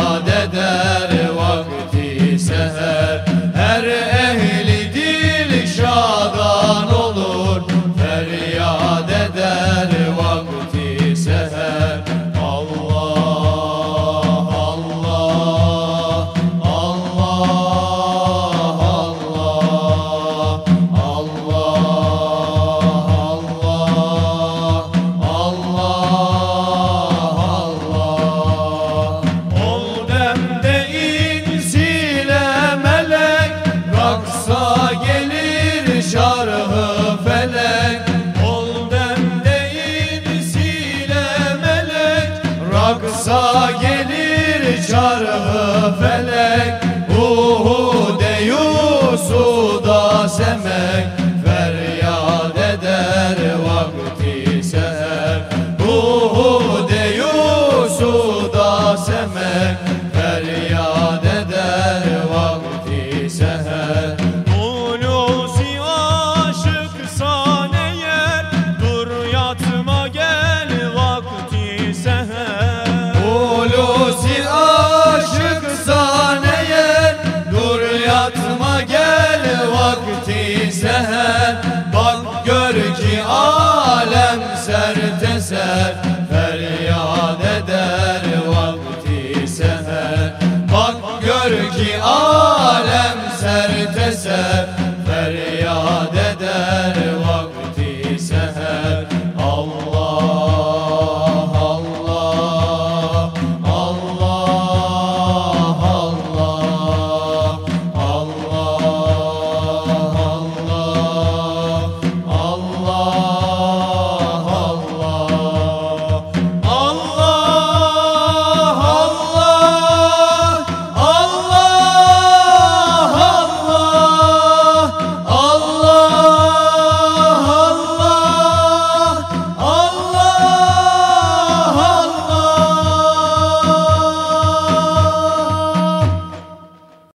ifadede gelir çarhı felek Uhud Yusuf'da semek. sir.